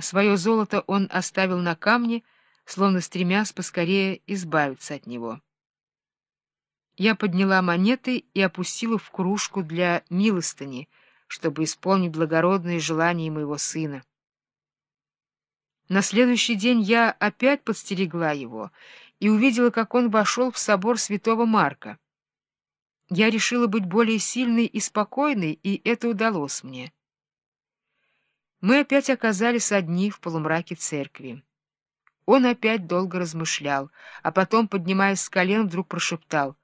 Свое золото он оставил на камне, словно стремясь поскорее избавиться от него. Я подняла монеты и опустила в кружку для милостыни, чтобы исполнить благородные желания моего сына. На следующий день я опять подстерегла его и увидела, как он вошел в собор святого Марка. Я решила быть более сильной и спокойной, и это удалось мне. Мы опять оказались одни в полумраке церкви. Он опять долго размышлял, а потом, поднимаясь с колен, вдруг прошептал,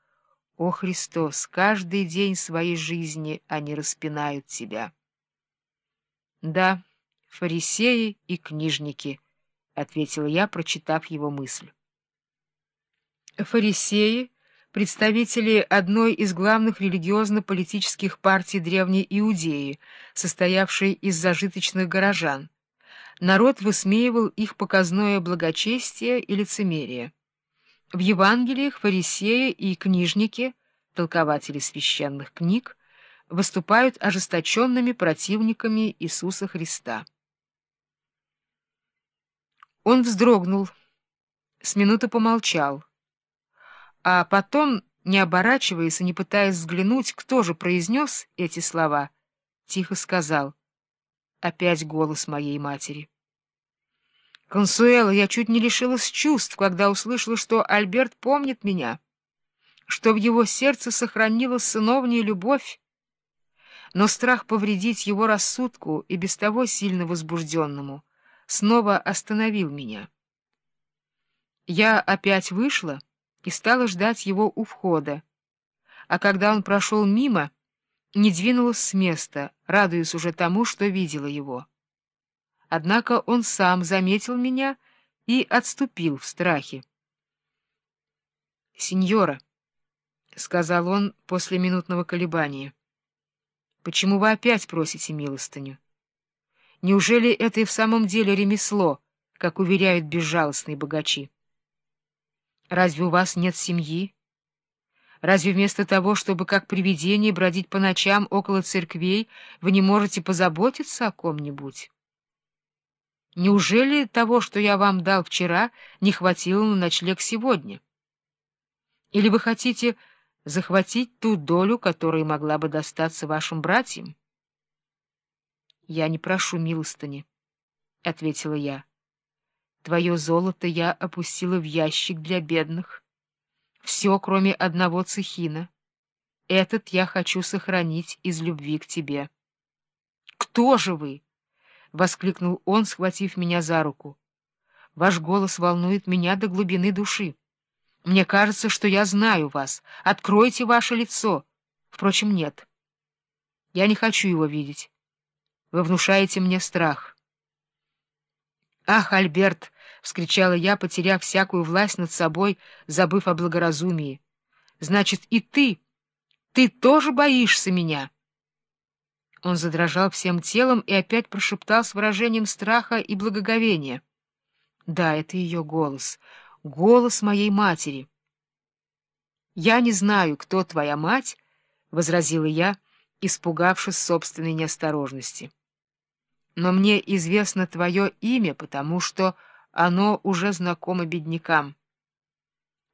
«О, Христос, каждый день своей жизни они распинают Тебя». «Да, фарисеи и книжники», — ответила я, прочитав его мысль. Фарисеи — представители одной из главных религиозно-политических партий Древней Иудеи, состоявшей из зажиточных горожан. Народ высмеивал их показное благочестие и лицемерие. В Евангелиях фарисеи и книжники, толкователи священных книг, выступают ожесточенными противниками Иисуса Христа. Он вздрогнул, с минуты помолчал, а потом, не оборачиваясь и не пытаясь взглянуть, кто же произнес эти слова, тихо сказал. Опять голос моей матери. «Консуэла, я чуть не лишилась чувств, когда услышала, что Альберт помнит меня, что в его сердце сохранилась сыновняя любовь, но страх повредить его рассудку и без того сильно возбужденному снова остановил меня. Я опять вышла, и стала ждать его у входа. А когда он прошел мимо, не двинулась с места, радуясь уже тому, что видела его. Однако он сам заметил меня и отступил в страхе. «Сеньора», — сказал он после минутного колебания, — «почему вы опять просите милостыню? Неужели это и в самом деле ремесло, как уверяют безжалостные богачи?» Разве у вас нет семьи? Разве вместо того, чтобы как привидение бродить по ночам около церквей, вы не можете позаботиться о ком-нибудь? Неужели того, что я вам дал вчера, не хватило на ночлег сегодня? Или вы хотите захватить ту долю, которая могла бы достаться вашим братьям? — Я не прошу милостыни, — ответила я. Твое золото я опустила в ящик для бедных. Все, кроме одного цехина. Этот я хочу сохранить из любви к тебе. — Кто же вы? — воскликнул он, схватив меня за руку. — Ваш голос волнует меня до глубины души. Мне кажется, что я знаю вас. Откройте ваше лицо. Впрочем, нет. Я не хочу его видеть. Вы внушаете мне страх. — Ах, Альберт! — вскричала я, потеряв всякую власть над собой, забыв о благоразумии. — Значит, и ты, ты тоже боишься меня? Он задрожал всем телом и опять прошептал с выражением страха и благоговения. — Да, это ее голос, голос моей матери. — Я не знаю, кто твоя мать, — возразила я, испугавшись собственной неосторожности. — Но мне известно твое имя, потому что оно уже знакомо беднякам.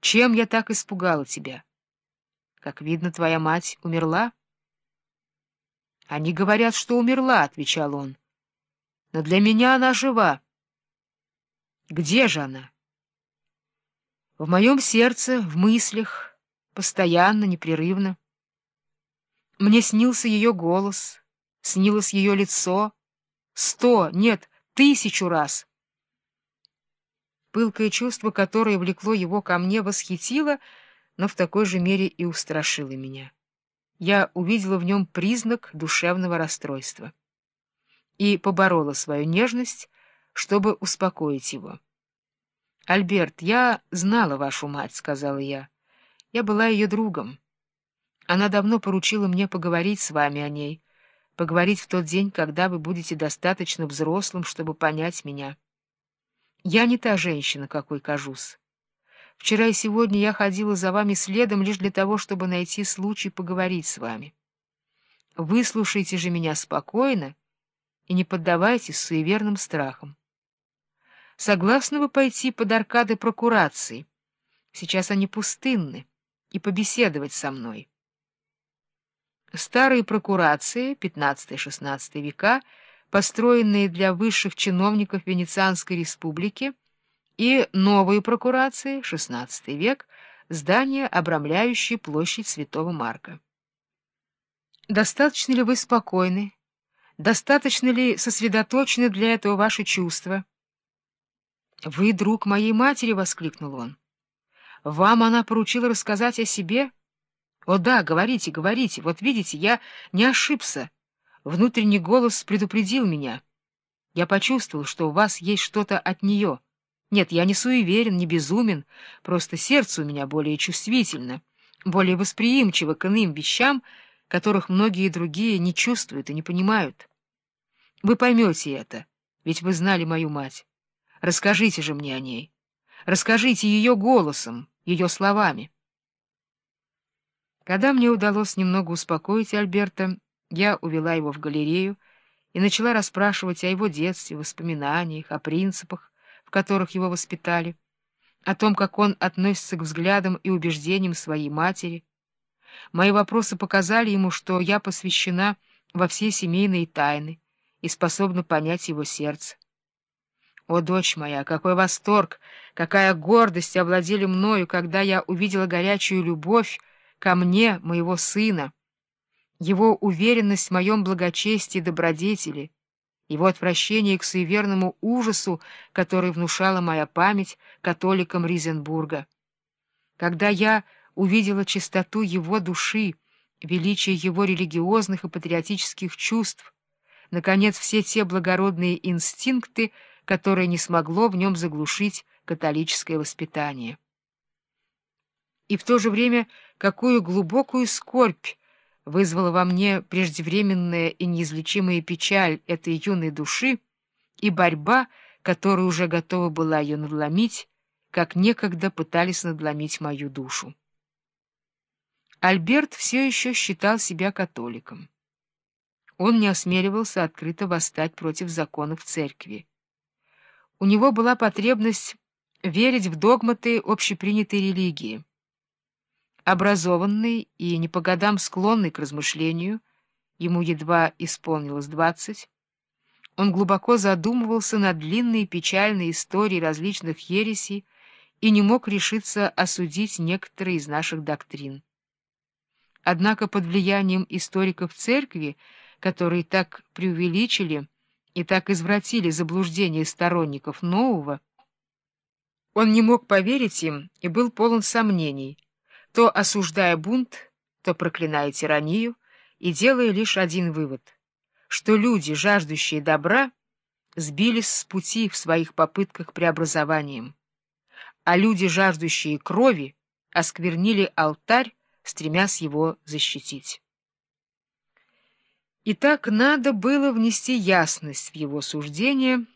Чем я так испугала тебя? Как видно, твоя мать умерла? Они говорят, что умерла, — отвечал он. Но для меня она жива. Где же она? В моем сердце, в мыслях, постоянно, непрерывно. Мне снился ее голос, снилось ее лицо. Сто, нет, тысячу раз — Пылкое чувство, которое влекло его ко мне, восхитило, но в такой же мере и устрашило меня. Я увидела в нем признак душевного расстройства и поборола свою нежность, чтобы успокоить его. — Альберт, я знала вашу мать, — сказала я. Я была ее другом. Она давно поручила мне поговорить с вами о ней, поговорить в тот день, когда вы будете достаточно взрослым, чтобы понять меня. Я не та женщина, какой кажусь. Вчера и сегодня я ходила за вами следом лишь для того, чтобы найти случай поговорить с вами. Выслушайте же меня спокойно и не поддавайтесь суеверным страхам. согласны вы пойти под аркады прокурации? Сейчас они пустынны, и побеседовать со мной. Старые прокурации, XV-XVI века, построенные для высших чиновников Венецианской республики, и новые прокурации, XVI век, здания, обрамляющие площадь Святого Марка. Достаточно ли вы спокойны? Достаточно ли сосредоточены для этого ваши чувства? — Вы друг моей матери! — воскликнул он. — Вам она поручила рассказать о себе? — О да, говорите, говорите. Вот видите, я не ошибся. Внутренний голос предупредил меня. Я почувствовал, что у вас есть что-то от нее. Нет, я не суеверен, не безумен, просто сердце у меня более чувствительно, более восприимчиво к иным вещам, которых многие другие не чувствуют и не понимают. Вы поймете это, ведь вы знали мою мать. Расскажите же мне о ней. Расскажите ее голосом, ее словами. Когда мне удалось немного успокоить Альберта, я увела его в галерею и начала расспрашивать о его детстве, воспоминаниях, о принципах, в которых его воспитали, о том, как он относится к взглядам и убеждениям своей матери, Мои вопросы показали ему, что я посвящена во все семейные тайны и способна понять его сердце. О, дочь моя, какой восторг, какая гордость овладели мною, когда я увидела горячую любовь ко мне, моего сына, его уверенность в моем благочестии и добродетели, его отвращение к суеверному ужасу, который внушала моя память католикам Ризенбурга. Когда я увидела чистоту его души, величие его религиозных и патриотических чувств, наконец, все те благородные инстинкты, которые не смогло в нем заглушить католическое воспитание. И в то же время какую глубокую скорбь вызвала во мне преждевременная и неизлечимая печаль этой юной души и борьба, которая уже готова была ее надломить, как некогда пытались надломить мою душу. Альберт все еще считал себя католиком. Он не осмеливался открыто восстать против законов церкви. У него была потребность верить в догматы общепринятой религии. Образованный и не по годам склонный к размышлению, ему едва исполнилось двадцать, он глубоко задумывался над длинной печальной историей различных ересей и не мог решиться осудить некоторые из наших доктрин. Однако под влиянием историков церкви, которые так преувеличили и так извратили заблуждение сторонников нового, он не мог поверить им и был полон сомнений, то осуждая бунт, то проклиная тиранию и делая лишь один вывод, что люди, жаждущие добра, сбились с пути в своих попытках преобразованием, а люди, жаждущие крови, осквернили алтарь, стремясь его защитить. Итак, надо было внести ясность в его суждение,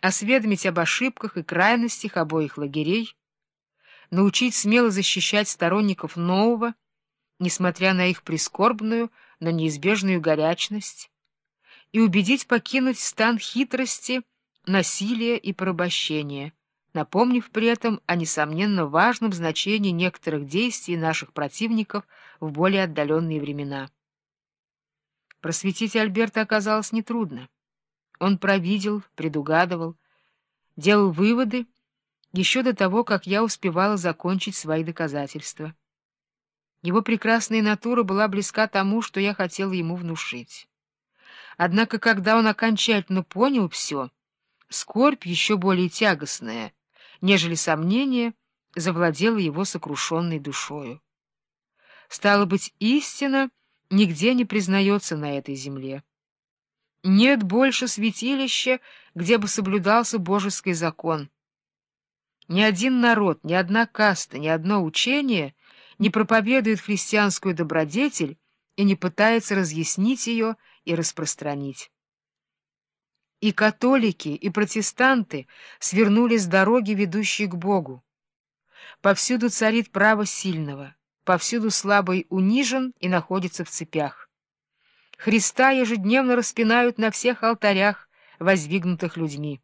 осведомить об ошибках и крайностях обоих лагерей, научить смело защищать сторонников нового, несмотря на их прискорбную, но неизбежную горячность, и убедить покинуть стан хитрости, насилия и порабощения — напомнив при этом о несомненно важном значении некоторых действий наших противников в более отдаленные времена. Просветить Альберта оказалось нетрудно. Он провидел, предугадывал, делал выводы еще до того, как я успевала закончить свои доказательства. Его прекрасная натура была близка тому, что я хотела ему внушить. Однако, когда он окончательно понял все, скорбь еще более тягостная — нежели сомнение завладело его сокрушенной душою. Стало быть, истина нигде не признается на этой земле. Нет больше святилища, где бы соблюдался божеский закон. Ни один народ, ни одна каста, ни одно учение не проповедует христианскую добродетель и не пытается разъяснить ее и распространить. И католики, и протестанты свернули с дороги, ведущей к Богу. Повсюду царит право сильного, повсюду слабый унижен и находится в цепях. Христа ежедневно распинают на всех алтарях, воздвигнутых людьми.